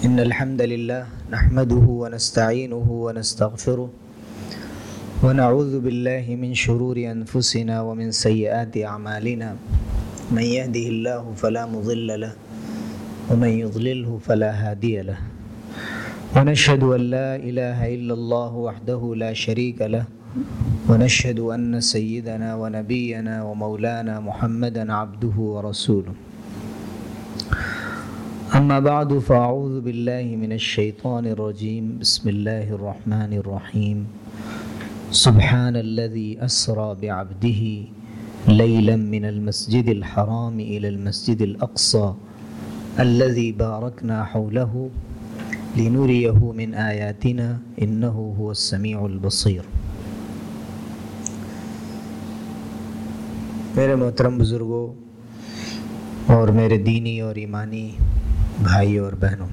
إن الحمد لله نحمده ونستعينه ونستغفره ونعوذ بالله من شرور أنفسنا ومن سيئات أعمالنا. من يهده الله فلا مضل له ومن يضلله فلا هادي له. ونشهد أن لا إله إلا الله وحده لا شريك له. ونشهد أن سيدنا ونبينا ومولانا محمدا عبده ورسوله. أما بعد، فأعوذ بالله من الشيطان الرجيم. بسم الله الرحمن الرحيم. سبحان الذي أسرى بعبده ليلا من المسجد الحرام إلى المسجد الأقصى الذي باركنا حوله لنريه من آياتنا إنه هو السميع البصير. میرے محترم بزرگوں اور میرے دینی اور ایمانی بھائی اور بہنوں،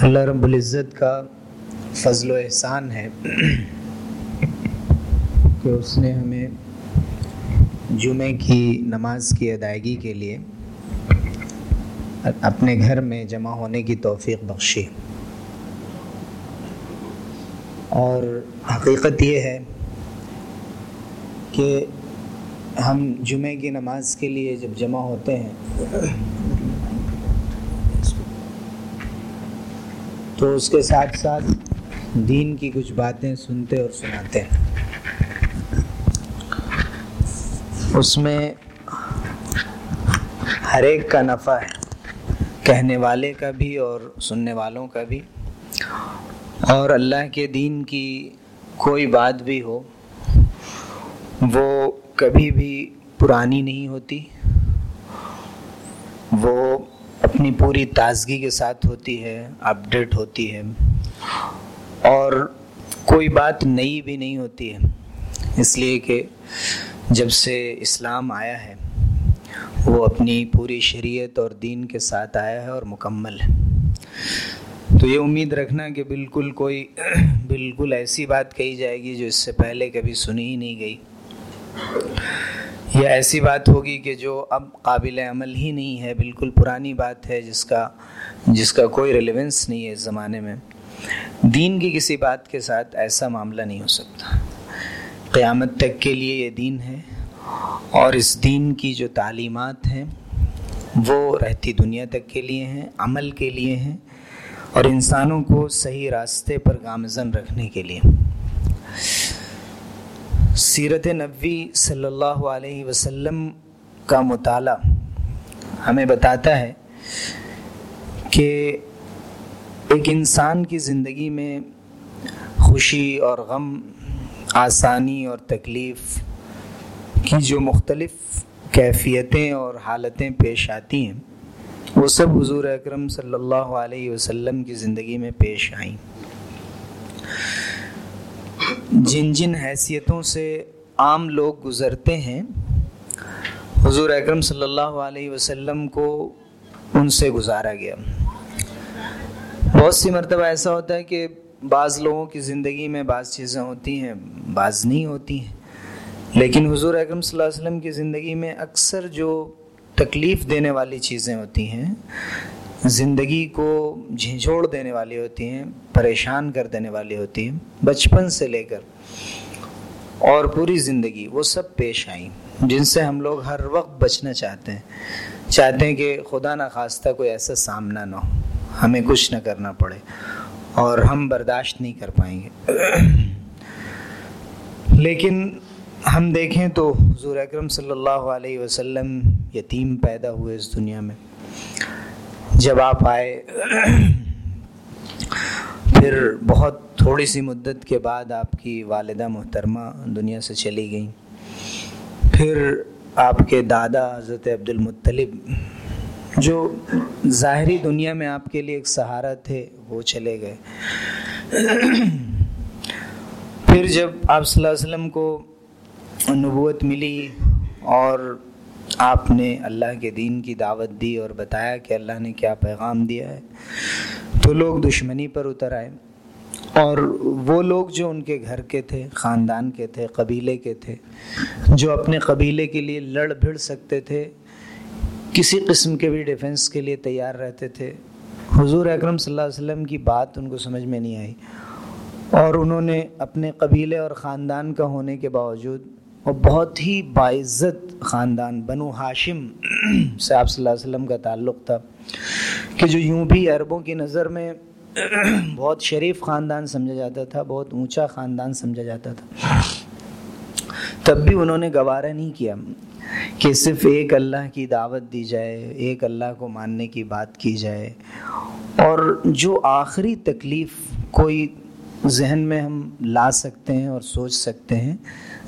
اللہ رب العزت کا فضل و احسان ہے کہ اس نے ہمیں جمعے کی نماز کی ادائیگی کے لیے اپنے گھر میں جمع ہونے کی توفیق بخشی۔ اور حقیقت یہ ہے کہ ہم جمعے کی نماز کے لیے جب جمع ہوتے ہیں، تو اس کے ساتھ ساتھ دین کی کچھ باتیں سنتے اور سناتے ہیں۔ اس میں ہر ایک کا نفع ہے، کہنے والے کا بھی اور سننے والوں کا بھی۔ اور اللہ کے دین کی کوئی بات بھی ہو، وہ کبھی بھی پرانی نہیں ہوتی، وہ اپنی پوری تازگی کے ساتھ ہوتی ہے اپڈیٹ ہوتی ہے، اور کوئی بات نئی بھی نہیں ہوتی ہے۔ اس لیے کہ جب سے اسلام آیا ہے، وہ اپنی پوری شریعت اور دین کے ساتھ آیا ہے اور مکمل ہے۔ تو یہ امید رکھنا کہ بالکل کوئی، بالکل ایسی بات کہی جائے گی جو اس سے پہلے کبھی سنی ہی نہیں گئی۔ یا ایسی بات ہوگی کہ جو اب قابل عمل ہی نہیں ہے، بالکل پرانی بات ہے، جس کا جس کا کوئی ریلیونس نہیں ہے اس زمانے میں۔ دین کی کسی بات کے ساتھ ایسا معاملہ نہیں ہو سکتا۔ قیامت تک کے لیے یہ دین ہے اور اس دین کی جو تعلیمات ہیں، وہ رہتی دنیا تک کے لیے ہیں، عمل کے لیے ہیں اور انسانوں کو صحیح راستے پر گامزن رکھنے کے لیے۔ سیرت نبوی صلی اللہ علیہ وسلم کا مطالعہ ہمیں بتاتا ہے کہ ایک انسان کی زندگی میں خوشی اور غم، آسانی اور تکلیف کی جو مختلف کیفیتیں اور حالتیں پیش آتی ہیں، وہ سب حضور اکرم صلی اللہ علیہ وسلم کی زندگی میں پیش آئیں۔ جن جن حیثیتوں سے عام لوگ گزرتے ہیں، حضور اکرم صلی اللہ علیہ وسلم کو ان سے گزارا گیا۔ بہت سی مرتبہ ایسا ہوتا ہے کہ بعض لوگوں کی زندگی میں بعض چیزیں ہوتی ہیں، بعض نہیں ہوتی ہیں۔ لیکن حضور اکرم صلی اللہ علیہ وسلم کی زندگی میں اکثر جو تکلیف دینے والی چیزیں ہوتی ہیں زندگی کو جھنجھوڑ دینے والی ہوتی ہیں، پریشان کر دینے والی ہوتی ہیں، بچپن سے لے کر اور پوری زندگی وہ سب پیش آئیں۔ جن سے ہم لوگ ہر وقت بچنا چاہتے ہیں چاہتے ہیں کہ خدا نخواستہ کوئی ایسا سامنا نہ ہو۔ ہمیں کچھ نہ کرنا پڑے اور ہم برداشت نہیں کر پائیں گے۔ لیکن ہم دیکھیں تو حضور اکرم صلی اللہ علیہ وسلم یتیم پیدا ہوئے اس دنیا میں۔ جب آپ آئے، پھر بہت تھوڑی سی مدت کے بعد آپ کی والدہ محترمہ دنیا سے چلی گئیں۔ پھر آپ کے دادا حضرت عبد المطلب جو ظاہری دنیا میں آپ کے لیے ایک سہارا تھے، وہ چلے گئے۔ پھر جب آپ صلی اللہ علیہ وسلم کو نبوت ملی اور آپ نے اللہ کے دین کی دعوت دی اور بتایا کہ اللہ نے کیا پیغام دیا ہے۔ تو لوگ دشمنی پر اتر آئے اور وہ لوگ جو ان کے گھر کے تھے، خاندان کے تھے، قبیلے کے تھے، جو اپنے قبیلے کے لیے لڑ بھڑ سکتے تھے، کسی قسم کے بھی ڈیفنس کے لیے تیار رہتے تھے۔ حضور اکرم صلی اللہ علیہ وسلم کی بات ان کو سمجھ میں نہیں آئی اور انہوں نے اپنے قبیلے اور خاندان کا ہونے کے باوجود اور بہت ہی باعزت خاندان بنو ہاشم سے آپ صلی اللہ علیہ وسلم کا تعلق تھا کہ جو یوں بھی عربوں کی نظر میں بہت شریف خاندان سمجھا جاتا تھا، بہت اونچا خاندان سمجھا جاتا تھا۔ تب بھی انہوں نے گوارہ نہیں کیا کہ صرف ایک اللہ کی دعوت دی جائے، ایک اللہ کو ماننے کی بات کی جائے۔ اور جو آخری تکلیف کوئی ذہن میں ہم لا سکتے ہیں اور سوچ سکتے ہیں،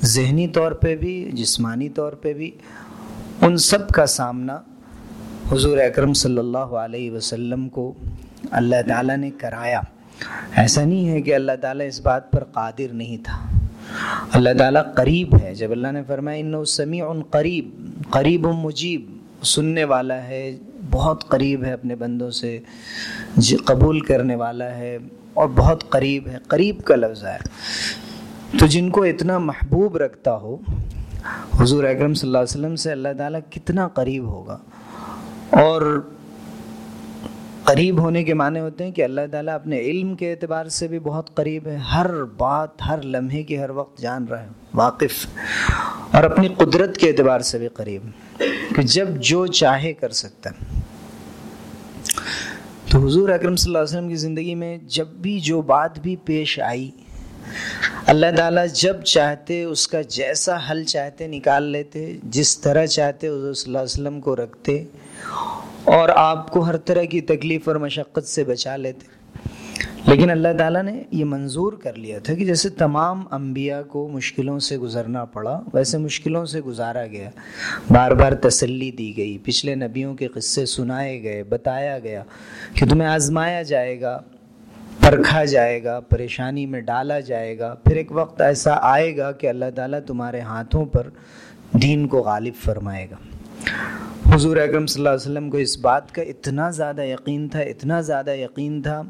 ذہنی طور پہ بھی، جسمانی طور پہ بھی ان سب کا سامنا حضور اکرم صلی اللہ علیہ وسلم کو اللہ تعالیٰ نے کرایا۔ ایسا نہیں ہے کہ اللہ تعالیٰ اس بات پر قادر نہیں تھا۔ اللہ تعالیٰ قریب ہے۔ جب اللہ نے فرمایا ان سمیع قریب قریب و مجیب، سننے والا ہے، بہت قریب ہے اپنے بندوں سے جی، قبول کرنے والا ہے۔ اور بہت قریب ہے۔ قریب کا لفظ ہے۔ تو جن کو اتنا محبوب رکھتا ہو، حضور اکرم صلی اللہ علیہ وسلم سے اللہ تعالیٰ کتنا قریب ہوگا؟ اور قریب ہونے کے معنی ہوتے ہیں کہ اللہ تعالیٰ اپنے علم کے اعتبار سے بھی بہت قریب ہے۔ ہر بات، ہر لمحے کی ہر وقت جان رہا ہے، واقف۔ اور اپنی قدرت کے اعتبار سے بھی قریب۔ کہ جب جو چاہے کر سکتا ہے۔ تو حضور اکرم صلی اللہ علیہ وسلم کی زندگی میں جب بھی جو بات بھی پیش آئی، اللہ تعالیٰ جب چاہتے اس کا جیسا حل چاہتے نکال لیتے، جس طرح چاہتے حضور صلی اللہ علیہ وسلم کو رکھتے، اور آپ کو ہر طرح کی تکلیف اور مشقت سے بچا لیتے۔ لیکن اللہ تعالیٰ نے یہ منظور کر لیا تھا کہ جیسے تمام انبیاء کو مشکلوں سے گزرنا پڑا، ویسے مشکلوں سے گزارا گیا۔ بار بار تسلی دی گئی، پچھلے نبیوں کے قصے سنائے گئے، بتایا گیا کہ تمہیں آزمایا جائے گا، پرکھا جائے گا، پریشانی میں ڈالا جائے گا۔ پھر ایک وقت ایسا آئے گا کہ اللہ تعالیٰ تمہارے ہاتھوں پر دین کو غالب فرمائے گا۔ حضور اکرم صلی اللہ علیہ وسلم کو اس بات کا اتنا زیادہ یقین تھا، اتنا زیادہ یقین تھا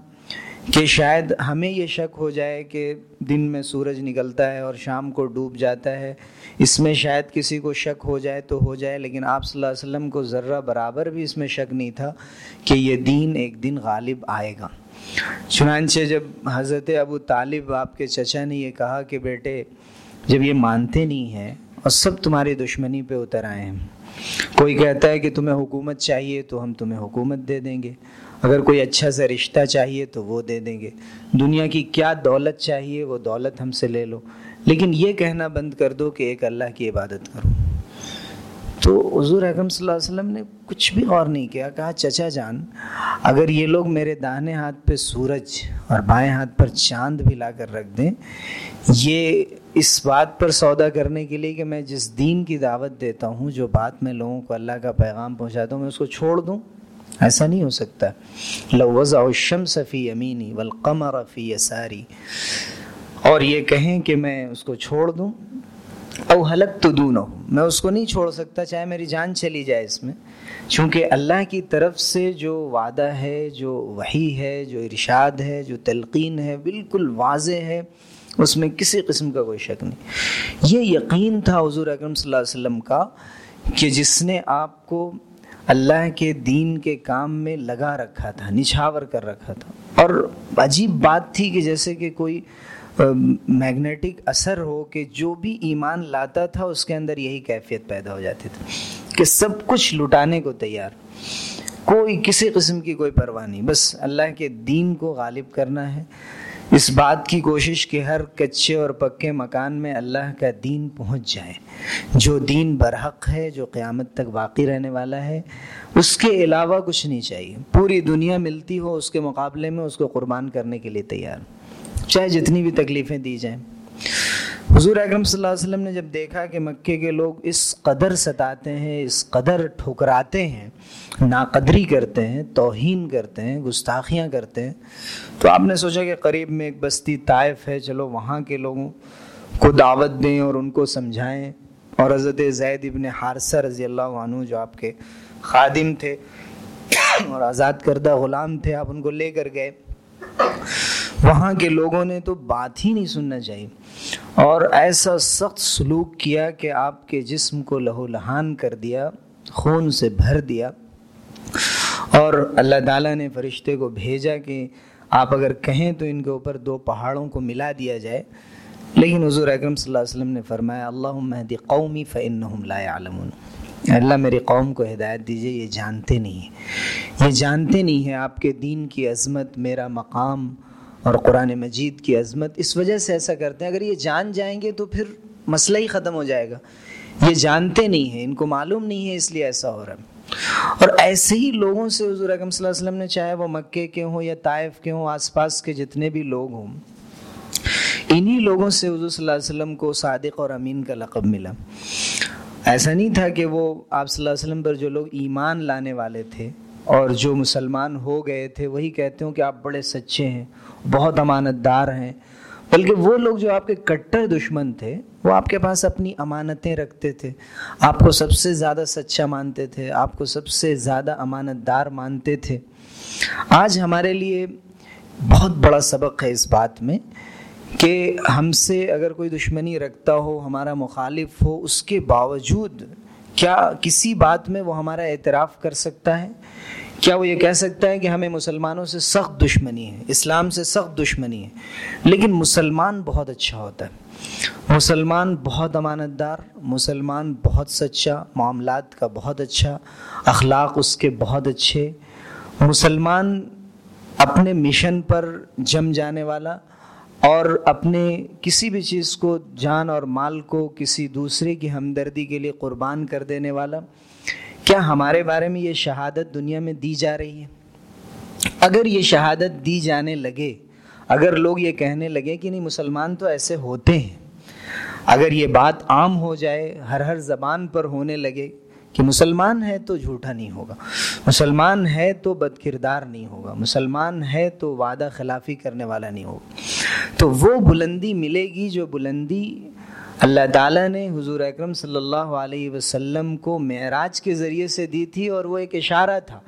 کہ شاید ہمیں یہ شک ہو جائے کہ دن میں سورج نکلتا ہے اور شام کو ڈوب جاتا ہے۔ اس میں شاید کسی کو شک ہو جائے تو ہو جائے، لیکن آپ صلی اللہ علیہ وسلم کو ذرہ برابر بھی اس میں شک نہیں تھا کہ یہ دین ایک دن غالب آئے گا۔ چنانچہ جب حضرت ابو طالب آپ کے چچا نے یہ کہا کہ بیٹے، جب یہ مانتے نہیں ہیں اور سب تمہاری دشمنی پہ اتر آئے ہیں، کوئی کہتا ہے کہ تمہیں حکومت چاہیے تو ہم تمہیں حکومت دے دیں گے۔ اگر کوئی اچھا سا رشتہ چاہیے تو وہ دے دیں گے۔ دنیا کی کیا دولت چاہیے وہ دولت ہم سے لے لو۔ لیکن یہ کہنا بند کر دو کہ ایک اللہ کی عبادت کرو۔ تو حضور اکرم صلی اللہ علیہ وسلم نے کچھ بھی غور نہیں کیا، کہا، چچا جان، اگر یہ لوگ میرے داہنے ہاتھ پہ سورج اور بائیں ہاتھ پر چاند بھی لا کر رکھ دیں، یہ اس بات پر سودا کرنے کے لیے کہ میں جس دین کی دعوت دیتا ہوں، جو بات میں لوگوں کو اللہ کا پیغام پہنچاتا ہوں، میں اس کو چھوڑ دوں۔ ایسا نہیں ہو سکتا۔ لوز الشمس فی امینی والقمر فی یساری۔ اور یہ کہیں کہ میں اس کو چھوڑ دوں او حلق تو دونوں میں اس کو نہیں چھوڑ سکتا چاہے میری جان چلی جائے اس میں۔ چونکہ اللہ کی طرف سے جو وعدہ ہے، جو وہی ہے، جو ارشاد ہے، جو تلقین ہے، بالکل واضح ہے، اس میں کسی قسم کا کوئی شک نہیں۔ یہ یقین تھا حضور اکرم صلی اللہ علیہ وسلم کا کہ جس نے آپ کو اللہ کے دین کے کام میں لگا رکھا تھا، نچھاور کر رکھا تھا۔ اور عجیب بات تھی کہ جیسے کہ کوئی میگنیٹک اثر ہو کہ جو بھی ایمان لاتا تھا، اس کے اندر یہی کیفیت پیدا ہو جاتی تھی کہ سب کچھ لٹانے کو تیار۔ کوئی، کسی قسم کی کوئی پرواہ نہیں۔ بس اللہ کے دین کو غالب کرنا ہے۔ اس بات کی کوشش کہ ہر کچے اور پکے مکان میں اللہ کا دین پہنچ جائے۔ جو دین برحق ہے، جو قیامت تک باقی رہنے والا ہے، اس کے علاوہ کچھ نہیں چاہیے۔ پوری دنیا ملتی ہو اس کے مقابلے میں، اس کو قربان کرنے کے لیے تیار۔ چاہے جتنی بھی تکلیفیں دی جائیں۔ حضور اکرم صلی اللہ علیہ وسلم نے جب دیکھا کہ مکے کے لوگ اس قدر ستاتے ہیں، اس قدر ٹھکراتے ہیں، ناقدری کرتے ہیں، توہین کرتے ہیں، گستاخیاں کرتے ہیں، تو آپ نے سوچا کہ قریب میں ایک بستی طائف ہے، چلو وہاں کے لوگوں کو دعوت دیں اور ان کو سمجھائیں۔ اور حضرت زید ابن حارثہ رضی اللہ عنہ جو آپ کے خادم تھے اور آزاد کردہ غلام تھے، آپ ان کو لے کر گئے۔ وہاں کے لوگوں نے تو بات ہی نہیں سننا چاہیے اور ایسا سخت سلوک کیا کہ آپ کے جسم کو لہو لہان کر دیا، خون سے بھر دیا۔ اور اللہ تعالیٰ نے فرشتے کو بھیجا کہ آپ اگر کہیں تو ان کے اوپر دو پہاڑوں کو ملا دیا جائے۔ لیکن حضور اکرم صلی اللہ علیہ وسلم نے فرمایا اللہ مہدی قومی فن لا عالم اللہ، میری قوم کو ہدایت دیجیے یہ جانتے نہیں ہیں۔ یہ جانتے نہیں ہیں آپ کے دین کی عظمت، میرا مقام اور قرآن مجید کی عظمت اس وجہ سے ایسا کرتے ہیں، اگر یہ جان جائیں گے تو پھر مسئلہ ہی ختم ہو جائے گا۔ یہ جانتے نہیں ہیں، ان کو معلوم نہیں ہے، اس لیے ایسا ہو رہا ہے۔ اور ایسے ہی لوگوں سے حضور اکم صلی اللہ علیہ وسلم نے چاہے وہ مکے کے ہوں یا طائف کے ہوں، آس پاس کے جتنے بھی لوگ ہوں، انہی لوگوں سے حضور صلی اللہ علیہ وسلم کو صادق اور امین کا لقب ملا۔ ایسا نہیں تھا کہ وہ آپ صلی اللہ علیہ وسلم پر جو لوگ ایمان لانے والے تھے اور جو مسلمان ہو گئے تھے وہی کہتے ہوں کہ آپ بڑے سچے ہیں، بہت امانت دار ہیں۔ بلکہ وہ لوگ جو آپ کے کٹر دشمن تھے، وہ آپ کے پاس اپنی امانتیں رکھتے تھے۔ آپ کو سب سے زیادہ سچا مانتے تھے، آپ کو سب سے زیادہ امانت دار مانتے تھے۔ آج ہمارے لیے بہت بڑا سبق ہے اس بات میں کہ ہم سے اگر کوئی دشمنی رکھتا ہو، ہمارا مخالف ہو، اس کے باوجود کیا کسی بات میں وہ ہمارا اعتراف کر سکتا ہے؟ کیا وہ یہ کہہ سکتا ہے کہ ہمیں مسلمانوں سے سخت دشمنی ہے، اسلام سے سخت دشمنی ہے؟ لیکن مسلمان بہت اچھا ہوتا ہے۔ مسلمان بہت امانت دار، مسلمان بہت سچا، معاملات کا بہت اچھا اخلاق اس کے بہت اچھے۔ مسلمان اپنے مشن پر جم جانے والا اور اپنے کسی بھی چیز کو، جان اور مال کو کسی دوسرے کی ہمدردی کے لیے قربان کر دینے والا، کیا ہمارے بارے میں یہ شہادت دنیا میں دی جا رہی ہے؟ اگر یہ شہادت دی جانے لگے، اگر لوگ یہ کہنے لگے کہ نہیں، مسلمان تو ایسے ہوتے ہیں، اگر یہ بات عام ہو جائے، ہر ہر زبان پر ہونے لگے کہ مسلمان ہے تو جھوٹا نہیں ہوگا، مسلمان ہے تو بد کردار نہیں ہوگا، مسلمان ہے تو وعدہ خلافی کرنے والا نہیں ہوگا۔ تو وہ بلندی ملے گی جو بلندی اللہ تعالیٰ نے حضور اکرم صلی اللہ علیہ وسلم کو معراج کے ذریعے سے دی تھی اور وہ ایک اشارہ تھا۔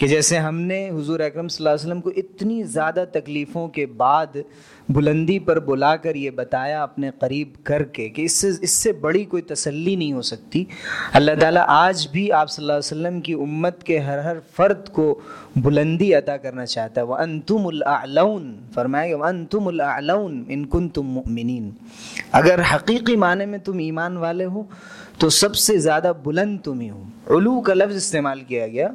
کہ جیسے ہم نے حضور اکرم صلی اللہ علیہ وسلم کو اتنی زیادہ تکلیفوں کے بعد بلندی پر بلا کر یہ بتایا اپنے قریب کر کے کہ اس سے اس سے بڑی کوئی تسلی نہیں ہو سکتی۔ اللہ تعالیٰ آج بھی آپ صلی اللہ علیہ وسلم کی امت کے ہر ہر فرد کو بلندی عطا کرنا چاہتا ہے۔ وہ ان تم العلون فرمائے گا ان تم العلون ان کن تم مؤمنین اگر حقیقی معنی میں تم ایمان والے ہو تو سب سے زیادہ بلند تم ہی ہو۔ علو کا لفظ استعمال کیا گیا۔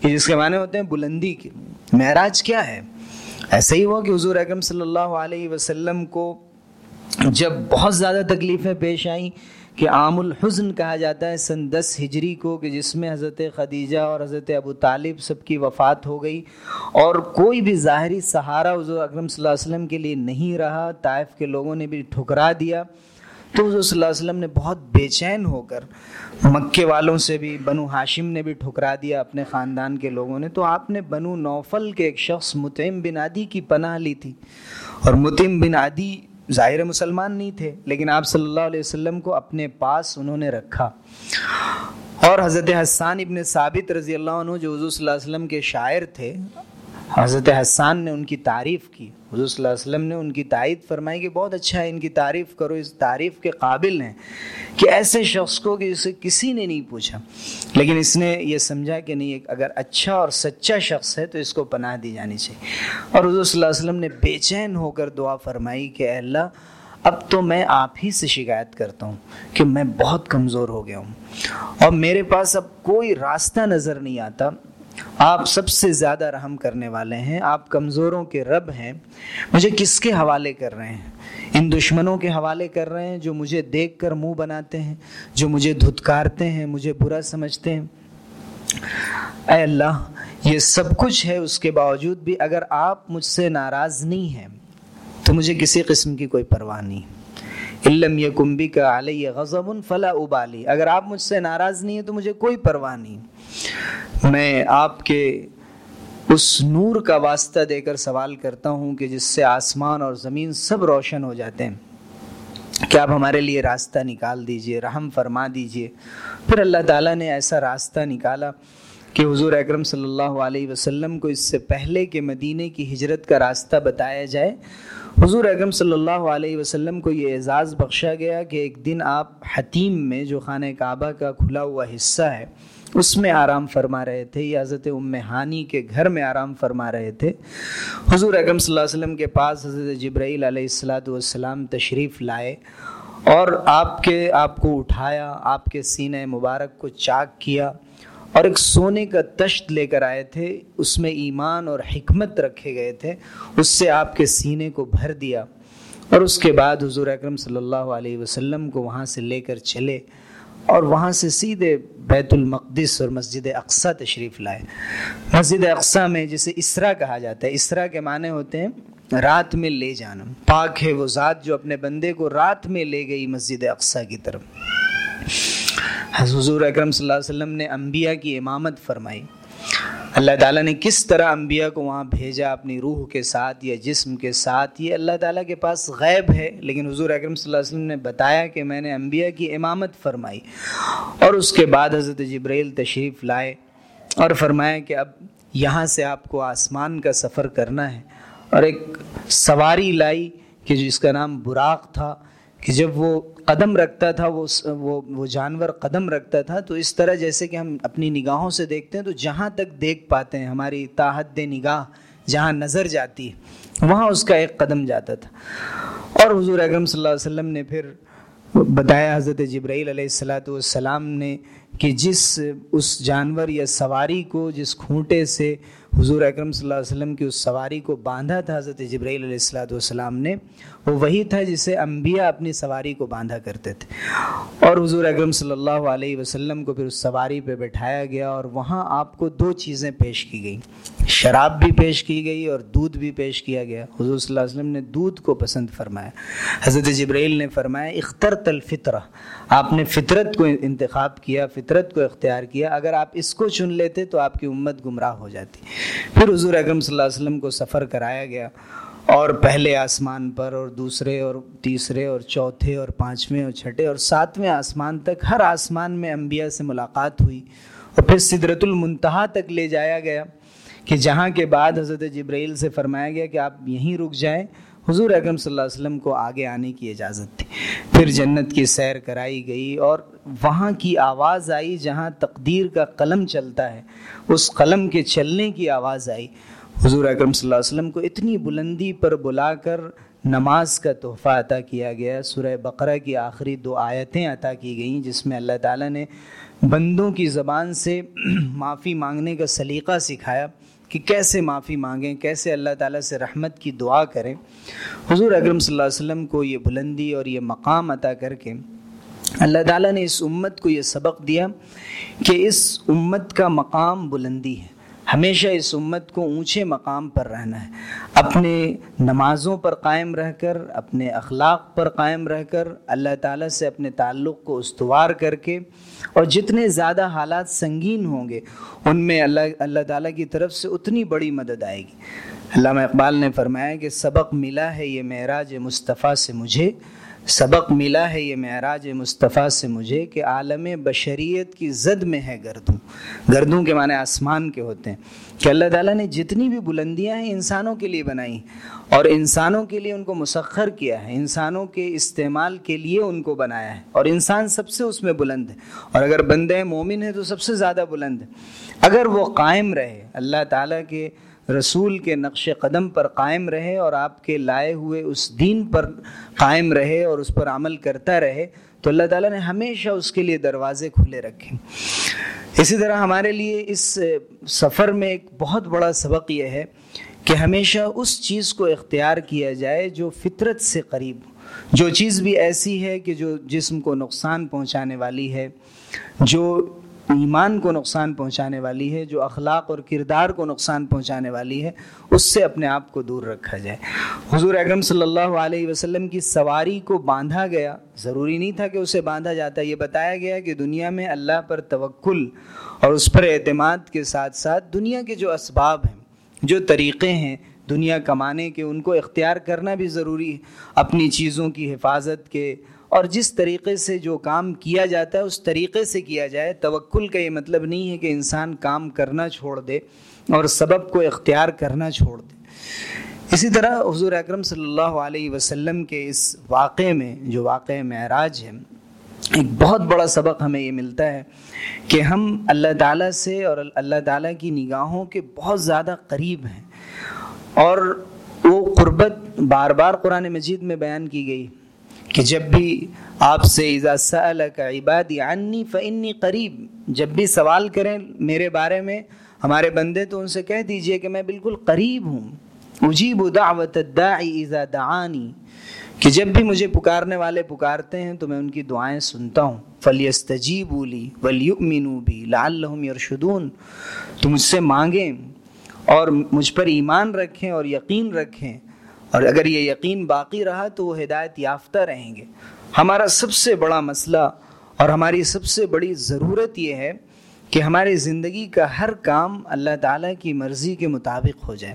کہ جس کے معنی ہوتے ہیں بلندی کے۔ معراج کیا ہے؟ ایسا ہی ہوا کہ حضور اکرم صلی اللہ علیہ وسلم کو جب بہت زیادہ تکلیفیں پیش آئیں کہ عام الحزن کہا جاتا ہے سن دس ہجری کو کہ جس میں حضرت خدیجہ اور حضرت ابو طالب سب کی وفات ہو گئی اور کوئی بھی ظاہری سہارا حضور اکرم صلی اللہ علیہ وسلم کے لیے نہیں رہا، طائف کے لوگوں نے بھی ٹھکرا دیا۔ تو حضور صلی اللہ علیہ وسلم نے بہت بے چین ہو کر مکے والوں سے بھی، بنو ہاشم نے بھی ٹھکرا دیا اپنے خاندان کے لوگوں نے۔ تو آپ نے بنو نوفل کے ایک شخص متعم بن عدی کی پناہ لی تھی۔ اور متعم بن عدی ظاہر مسلمان نہیں تھے، لیکن آپ صلی اللہ علیہ وسلم کو اپنے پاس انہوں نے رکھا۔ اور حضرت حسان ابن ثابت رضی اللہ عنہ، جو حضور صلی اللہ علیہ وسلم کے شاعر تھے، حضرت حسان نے ان کی تعریف کی۔ حضور صلی اللہ علیہ وسلم نے ان کی تائید فرمائی کہ بہت اچھا ہے، ان کی تعریف کرو، اس تعریف کے قابل ہیں کہ ایسے شخص کو کہ اسے کسی نے نہیں پوچھا۔ لیکن اس نے یہ سمجھا کہ نہیں اگر اچھا اور سچا شخص ہے تو اس کو پناہ دی جانی چاہیے۔ اور حضور صلی اللہ علیہ وسلم نے بے چین ہو کر دعا فرمائی کہ اے اللہ، اب تو میں آپ ہی سے شکایت کرتا ہوں کہ میں بہت کمزور ہو گیا ہوں۔ اور میرے پاس اب کوئی راستہ نظر نہیں آتا۔ آپ سب سے زیادہ رحم کرنے والے ہیں، آپ کمزوروں کے رب ہیں۔ مجھے کس کے حوالے کر رہے ہیں؟ ان دشمنوں کے حوالے کر رہے ہیں جو مجھے دیکھ کر منہ بناتے ہیں، جو مجھے دھتکارتے ہیں، مجھے برا سمجھتے ہیں۔ اے اللہ، یہ سب کچھ ہے، اس کے باوجود بھی اگر آپ مجھ سے ناراض نہیں ہیں، تو مجھے کسی قسم کی کوئی پرواہ نہیں۔ علم یہ کمبی کا علیہ غضب فلا ابالی۔ اگر آپ مجھ سے ناراض نہیں ہیں، تو مجھے کوئی پرواہ نہیں۔ میں آپ کے اس نور کا واسطہ دے کر سوال کرتا ہوں کہ جس سے آسمان اور زمین سب روشن ہو جاتے ہیں کہ آپ ہمارے لیے راستہ نکال دیجیے، رحم فرما دیجیے؟ پھر اللہ تعالیٰ نے ایسا راستہ نکالا کہ حضور اکرم صلی اللہ علیہ وسلم کو اس سے پہلے کہ مدینے کی ہجرت کا راستہ بتایا جائے، حضور اکرم صلی اللہ علیہ وسلم کو یہ اعزاز بخشا گیا کہ ایک دن آپ حتیم میں جو خانہ کعبہ کا کھلا ہوا حصہ ہے، اس میں آرام فرما رہے تھے، یا حضرت ام ہانی کے گھر میں آرام فرما رہے تھے۔ حضور اکرم صلی اللہ علیہ وسلم کے پاس حضرت جبرائیل علیہ السلاۃ والسلام تشریف لائے اور آپ کے، آپ کو اٹھایا، آپ کے سینہ مبارک کو چاک کیا۔ اور ایک سونے کا تشت لے کر آئے تھے، اس میں ایمان اور حکمت رکھے گئے تھے، اس سے آپ کے سینے کو بھر دیا۔ اور اس کے بعد حضور اکرم صلی اللہ علیہ وسلم کو وہاں سے لے کر چلے اور وہاں سے سیدھے بیت المقدس اور مسجد اقسا تشریف لائے۔ مسجد اقسا میں جسے اسرا کہا جاتا ہے، اسرا کے معنی ہوتے ہیں رات میں لے جانا۔ پاک ہے وہ ذات جو اپنے بندے کو رات میں لے گئی مسجد اقسا کی طرف۔ حضور اکرم صلی اللہ علیہ وسلم نے انبیاء کی امامت فرمائی۔ اللہ تعالیٰ نے کس طرح انبیاء کو وہاں بھیجا اپنی روح کے ساتھ یا جسم کے ساتھ، یہ اللہ تعالیٰ کے پاس غیب ہے، لیکن حضور اکرم صلی اللہ علیہ وسلم نے بتایا کہ میں نے انبیاء کی امامت فرمائی۔ اور اس کے بعد حضرت جبریل تشریف لائے اور فرمایا کہ اب یہاں سے آپ کو آسمان کا سفر کرنا ہے۔ اور ایک سواری لائی کہ جس کا نام براق تھا۔ کہ جب وہ قدم رکھتا تھا، وہ وہ جانور قدم رکھتا تھا، تو اس طرح جیسے کہ ہم اپنی نگاہوں سے دیکھتے ہیں، تو جہاں تک دیکھ پاتے ہیں، ہماری تاحد نگاہ جہاں نظر جاتی ہے وہاں اس کا ایک قدم جاتا تھا۔ اور حضور اکرم صلی اللہ علیہ وسلم نے پھر بتایا، حضرت جبرائیل علیہ السلاۃ والسلام نے کہ جس اس جانور یا سواری کو جس کھونٹے سے حضور اکرم صلی اللہ علیہ وسلم کی اس سواری کو باندھا تھا، حضرت جبرائیل علیہ السلاۃ والسلام نے، وہ وہی تھا جسے انبیاء اپنی سواری کو باندھا کرتے تھے۔ اور حضور اکرم صلی اللہ علیہ وسلم کو پھر اس سواری پہ بٹھایا گیا اور وہاں آپ کو دو چیزیں پیش کی گئیں۔ شراب بھی پیش کی گئی اور دودھ بھی پیش کیا گیا۔ حضور صلی اللہ علیہ وسلم نے دودھ کو پسند فرمایا۔ حضرت جبرائیل نے فرمایا اختر الفطرہ۔ آپ نے فطرت کو انتخاب کیا، فطرت کو اختیار کیا، اگر آپ اس کو چن لیتے تو آپ کی امت گمراہ ہو جاتی۔ پھر حضور اکرم صلی اللہ علیہ وسلم کو سفر کرایا گیا اور پہلے آسمان پر اور دوسرے اور تیسرے اور چوتھے اور پانچویں اور چھٹے اور ساتویں آسمان تک ہر آسمان میں انبیاء سے ملاقات ہوئی۔ اور پھر سدرت المنتہا تک لے جایا گیا کہ جہاں کے بعد حضرت جبرائیل سے فرمایا گیا کہ آپ یہیں رک جائیں۔ حضور اکرم صلی اللہ علیہ وسلم کو آگے آنے کی اجازت تھی۔ پھر جنت کی سیر کرائی گئی اور وہاں کی آواز آئی جہاں تقدیر کا قلم چلتا ہے۔ اس قلم کے چلنے کی آواز آئی۔ حضور اکرم صلی اللہ علیہ وسلم کو اتنی بلندی پر بلا کر نماز کا تحفہ عطا کیا گیا۔ سورہ بقرہ کی آخری دو آیتیں عطا کی گئیں جس میں اللہ تعالیٰ نے بندوں کی زبان سے معافی مانگنے کا سلیقہ سکھایا۔ کہ کیسے معافی مانگیں، کیسے اللہ تعالیٰ سے رحمت کی دعا کریں۔ حضور اکرم صلی اللہ علیہ وسلم کو یہ بلندی اور یہ مقام عطا کر کے اللہ تعالیٰ نے اس امت کو یہ سبق دیا کہ اس امت کا مقام بلندی ہے۔ ہمیشہ اس امت کو اونچے مقام پر رہنا ہے۔ اپنے نمازوں پر قائم رہ کر، اپنے اخلاق پر قائم رہ کر، اللہ تعالیٰ سے اپنے تعلق کو استوار کر کے، اور جتنے زیادہ حالات سنگین ہوں گے، ان میں اللہ اللہ تعالیٰ کی طرف سے اتنی بڑی مدد آئے گی۔ علامہ اقبال نے فرمایا کہ سبق ملا ہے یہ معراج مصطفیٰ سے مجھے۔ سبق ملا ہے یہ معراج مصطفیٰ سے مجھے کہ عالم بشریت کی زد میں ہے گردوں۔ گردوں کے معنی آسمان کے ہوتے ہیں۔ کہ اللہ تعالیٰ نے جتنی بھی بلندیاں ہیں انسانوں کے لیے بنائی اور انسانوں کے لیے ان کو مسخر کیا ہے، انسانوں کے استعمال کے لیے ان کو بنایا ہے۔ اور انسان سب سے اس میں بلند ہے۔ اور اگر بندے مومن ہیں تو سب سے زیادہ بلند ہے۔ اگر وہ قائم رہے، اللہ تعالیٰ کے رسول کے نقش قدم پر قائم رہے اور آپ کے لائے ہوئے اس دین پر قائم رہے اور اس پر عمل کرتا رہے، تو اللہ تعالیٰ نے ہمیشہ اس کے لیے دروازے کھلے رکھے۔ اسی طرح ہمارے لیے اس سفر میں ایک بہت بڑا سبق یہ ہے کہ ہمیشہ اس چیز کو اختیار کیا جائے جو فطرت سے قریب۔ جو چیز بھی ایسی ہے کہ جو جسم کو نقصان پہنچانے والی ہے، جو ایمان کو نقصان پہنچانے والی ہے، جو اخلاق اور کردار کو نقصان پہنچانے والی ہے، اس سے اپنے آپ کو دور رکھا جائے۔ حضور اکرم صلی اللہ علیہ وسلم کی سواری کو باندھا گیا۔ ضروری نہیں تھا کہ اسے باندھا جاتا، یہ بتایا گیا کہ دنیا میں اللہ پر توکل اور اس پر اعتماد کے ساتھ ساتھ دنیا کے جو اسباب ہیں، جو طریقے ہیں دنیا کمانے کے، ان کو اختیار کرنا بھی ضروری ہے۔ اپنی چیزوں کی حفاظت کے اور جس طریقے سے جو کام کیا جاتا ہے، اس طریقے سے کیا جائے، توکل کا یہ مطلب نہیں ہے کہ انسان کام کرنا چھوڑ دے اور سبب کو اختیار کرنا چھوڑ دے۔ اسی طرح حضور اکرم صلی اللہ علیہ وسلم کے اس واقعے میں، جو واقع معراج ہے، ایک بہت بڑا سبق ہمیں یہ ملتا ہے کہ ہم اللہ تعالیٰ سے اور اللہ تعالیٰ کی نگاہوں کے بہت زیادہ قریب ہیں۔ اور وہ قربت بار بار قرآن مجید میں بیان کی گئی۔ کہ جب بھی آپ سے کا عبادی عنی فنی قریب، جب بھی سوال کریں میرے بارے میں ہمارے بندے، تو ان سے کہہ دیجیے کہ میں بالکل قریب ہوں۔ اجیب دعوت الداعی اذا دعانی، کہ جب بھی مجھے پکارنے والے پکارتے ہیں تو میں ان کی دعائیں سنتا ہوں۔ فلیستجیب بولی ولیؤمنو بھی لعلہم یرشدون تو مجھ سے مانگیں اور مجھ پر ایمان رکھیں اور یقین رکھیں۔ اور اگر یہ یقین باقی رہا تو وہ ہدایت یافتہ رہیں گے۔ ہمارا سب سے بڑا مسئلہ اور ہماری سب سے بڑی ضرورت یہ ہے کہ ہماری زندگی کا ہر کام اللہ تعالیٰ کی مرضی کے مطابق ہو جائے۔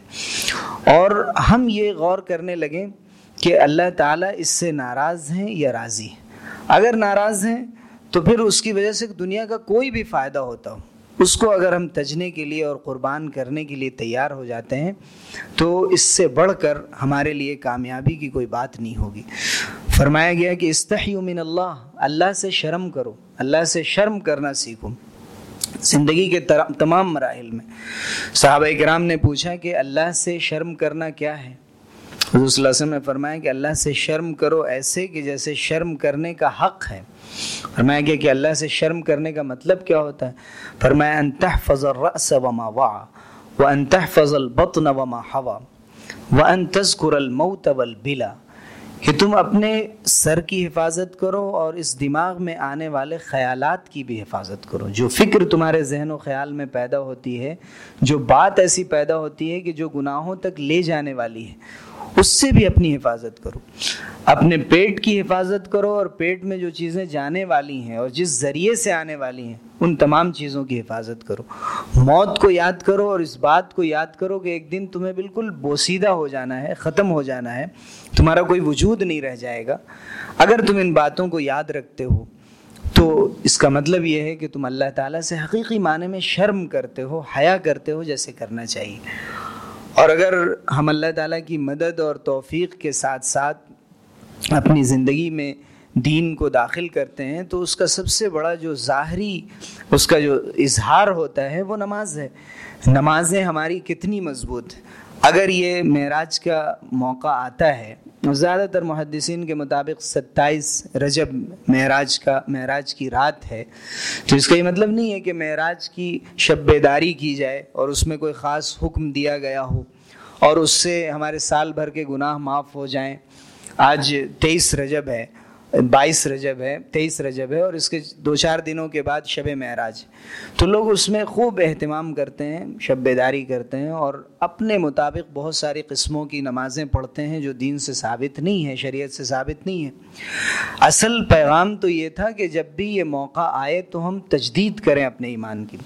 اور ہم یہ غور کرنے لگیں کہ اللہ تعالیٰ اس سے ناراض ہیں یا راضی۔ ہیں اگر ناراض ہیں تو پھر اس کی وجہ سے دنیا کا کوئی بھی فائدہ ہوتا ہو۔ اس کو اگر ہم تجنے کے لیے اور قربان کرنے کے لیے تیار ہو جاتے ہیں، تو اس سے بڑھ کر ہمارے لیے کامیابی کی کوئی بات نہیں ہوگی۔ فرمایا گیا کہ استحی من اللہ اللہ سے شرم کرو، اللہ سے شرم کرنا سیکھو۔ زندگی کے تمام مراحل میں۔ صحابہ کرام نے پوچھا کہ اللہ سے شرم کرنا کیا ہے؟ حضور صلی اللہ علیہ وسلم نے فرمایا کہ اللہ سے شرم کرو ایسے کہ جیسے شرم کرنے کا حق ہے۔ فرمایا گیا کہ اللہ سے شرم کرنے کا مطلب کیا ہوتا ہے؟ فرمایا، ان تحفظ الرأس وما وعا وان تحفظ البطن وما حوا وان تذکر الموت والبلا کہ تم اپنے سر کی حفاظت کرو اور اس دماغ میں آنے والے خیالات کی بھی حفاظت کرو۔ جو فکر تمہارے ذہن و خیال میں پیدا ہوتی ہے، جو بات ایسی پیدا ہوتی ہے کہ جو گناہوں تک لے جانے والی ہے۔ اس سے بھی اپنی حفاظت کرو۔ اپنے پیٹ کی حفاظت کرو اور پیٹ میں جو چیزیں جانے والی ہیں اور جس ذریعے سے آنے والی ہیں، ان تمام چیزوں کی حفاظت کرو۔ موت کو یاد کرو اور اس بات کو یاد کرو کہ ایک دن تمہیں بالکل بوسیدہ ہو جانا ہے، ختم ہو جانا ہے، تمہارا کوئی وجود نہیں رہ جائے گا۔ اگر تم ان باتوں کو یاد رکھتے ہو، تو اس کا مطلب یہ ہے کہ تم اللہ تعالیٰ سے حقیقی معنی میں شرم کرتے ہو، حیا کرتے ہو جیسے کرنا چاہیے۔ اور اگر ہم اللہ تعالیٰ کی مدد اور توفیق کے ساتھ ساتھ اپنی زندگی میں دین کو داخل کرتے ہیں، تو اس کا سب سے بڑا جو ظاہری، اس کا جو اظہار ہوتا ہے، وہ نماز ہے۔ نمازیں ہماری کتنی مضبوط۔ ہیں اگر یہ معراج کا موقع آتا ہے زیادہ تر محدثین کے مطابق ستائیس رجب معراج کا، معراج کی رات ہے، تو اس کا یہ مطلب نہیں ہے کہ معراج کی شب بیداری کی جائے اور اس میں کوئی خاص حکم دیا گیا ہو اور اس سے ہمارے سال بھر کے گناہ معاف ہو جائیں۔ آج تیئیس رجب ہے بائیس رجب ہے، تیئیس رجب ہے اور اس کے دو چار دنوں کے بعد شب معراج۔ تو لوگ اس میں خوب اہتمام کرتے ہیں، شب بیداری کرتے ہیں اور اپنے مطابق بہت ساری قسموں کی نمازیں پڑھتے ہیں جو دین سے ثابت نہیں ہے شریعت سے ثابت نہیں ہے اصل پیغام تو یہ تھا کہ جب بھی یہ موقع آئے تو ہم تجدید کریں اپنے ایمان کی،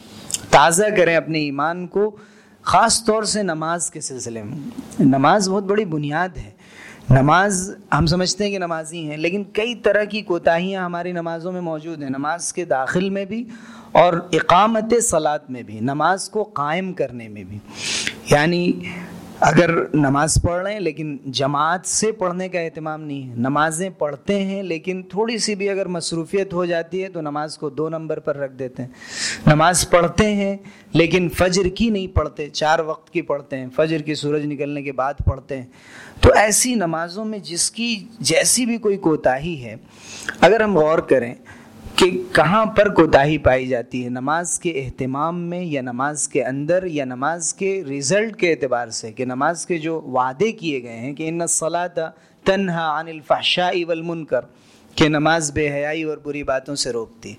تازہ کریں اپنے ایمان کو، خاص طور سے نماز کے سلسلے میں۔ نماز بہت بڑی بنیاد ہے۔ نماز، ہم سمجھتے ہیں کہ نمازی ہیں، لیکن کئی طرح کی کوتاہیاں ہماری نمازوں میں موجود ہیں، نماز کے داخل میں بھی اور اقامت سلاد میں بھی، نماز کو قائم کرنے میں بھی۔ یعنی اگر نماز پڑھ رہے ہیں لیکن جماعت سے پڑھنے کا اہتمام نہیں ہے۔ نمازیں پڑھتے ہیں، لیکن تھوڑی سی بھی اگر مصروفیت ہو جاتی ہے تو نماز کو دو نمبر پر رکھ دیتے ہیں۔ نماز پڑھتے ہیں، لیکن فجر کی نہیں پڑھتے، چار وقت کی پڑھتے ہیں۔ فجر کی سورج نکلنے کے بعد پڑھتے ہیں۔ تو ایسی نمازوں میں جس کی جیسی بھی کوئی کوتاہی ہے، اگر ہم غور کریں کہ کہاں پر کوتاہی پائی جاتی ہے؟ نماز کے اہتمام میں یا نماز کے اندر یا نماز کے رزلٹ کے اعتبار سے؟ کہ نماز کے جو وعدے کیے گئے ہیں کہ ان صلاح تنہا عن الفحشاء والمنکر، کہ نماز بے حیائی اور بری باتوں سے روکتی۔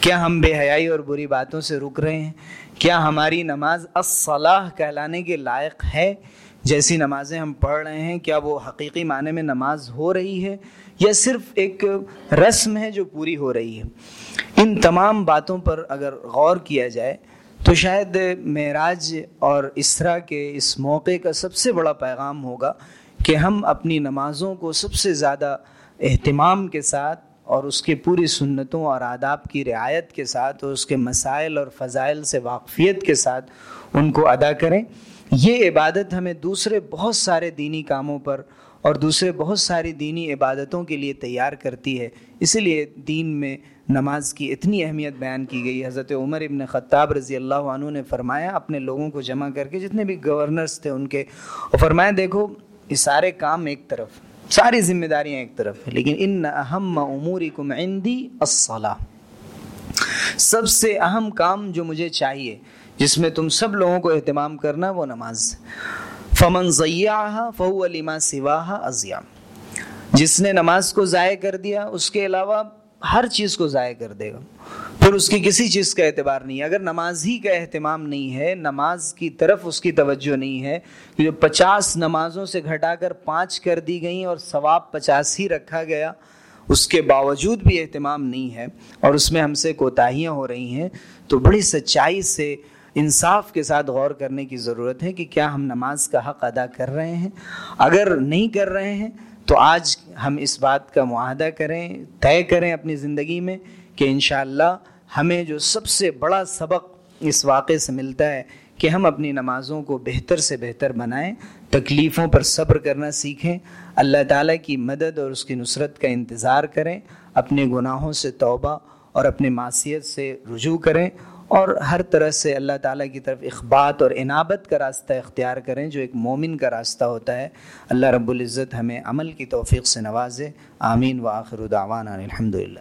کیا ہم بے حیائی اور بری باتوں سے رک رہے ہیں؟ کیا ہماری نماز الصلاح کہلانے کے لائق ہے؟ جیسی نمازیں ہم پڑھ رہے ہیں، کیا وہ حقیقی معنی میں نماز ہو رہی ہے؟ یا صرف ایک رسم ہے جو پوری ہو رہی ہے۔ ان تمام باتوں پر اگر غور کیا جائے تو شاید معراج اور اسرا کے اس موقع کا سب سے بڑا پیغام ہوگا کہ ہم اپنی نمازوں کو سب سے زیادہ اہتمام کے ساتھ اور اس کے پوری سنتوں اور آداب کی رعایت کے ساتھ اور اس کے مسائل اور فضائل سے واقفیت کے ساتھ ان کو ادا کریں۔ یہ عبادت ہمیں دوسرے بہت سارے دینی کاموں پر اور دوسرے بہت ساری دینی عبادتوں کے لیے تیار کرتی ہے۔ اسی لیے دین میں نماز کی اتنی اہمیت بیان کی گئی۔ حضرت عمر ابن خطاب رضی اللہ عنہ نے فرمایا، اپنے لوگوں کو جمع کر کے جتنے بھی گورنرز تھے ان کے، اور فرمایا، دیکھو، یہ سارے کام ایک طرف، ساری ذمہ داریاں ایک طرف ہیں لیکن ان اہم امورکم عندی الصلاح سب سے اہم کام جو مجھے چاہیے، جس میں تم سب لوگوں کو اہتمام کرنا، وہ نماز۔ فمن ضیاح فہو علیما سواہ ازیا جس نے نماز کو ضائع کر دیا، اس کے علاوہ ہر چیز کو ضائع کر دے گا۔ پھر اس کی کسی چیز کا اعتبار نہیں ہے۔ اگر نماز ہی کا اہتمام نہیں ہے، نماز کی طرف اس کی توجہ نہیں ہے جو پچاس نمازوں سے گھٹا کر پانچ کر دی گئیں اور ثواب پچاس ہی رکھا گیا، اس کے باوجود بھی اہتمام نہیں ہے اور اس میں ہم سے کوتاہیاں ہو رہی ہیں، تو بڑی سچائی سے انصاف کے ساتھ غور کرنے کی ضرورت ہے کہ کیا ہم نماز کا حق ادا کر رہے ہیں۔ اگر نہیں کر رہے ہیں، تو آج ہم اس بات کا معاہدہ کریں، طے کریں اپنی زندگی میں کہ انشاءاللہ ہمیں جو سب سے بڑا سبق اس واقعے سے ملتا ہے کہ ہم اپنی نمازوں کو بہتر سے بہتر بنائیں، تکلیفوں پر صبر کرنا سیکھیں، اللہ تعالیٰ کی مدد اور اس کی نصرت کا انتظار کریں، اپنے گناہوں سے توبہ اور اپنے معصیت سے رجوع کریں۔ اور ہر طرح سے اللہ تعالیٰ کی طرف اخبات اور انابت کا راستہ اختیار کریں، جو ایک مومن کا راستہ ہوتا ہے۔ اللہ رب العزت ہمیں عمل کی توفیق سے نوازے۔ آمین۔ و آخر دعوانا الحمد للہ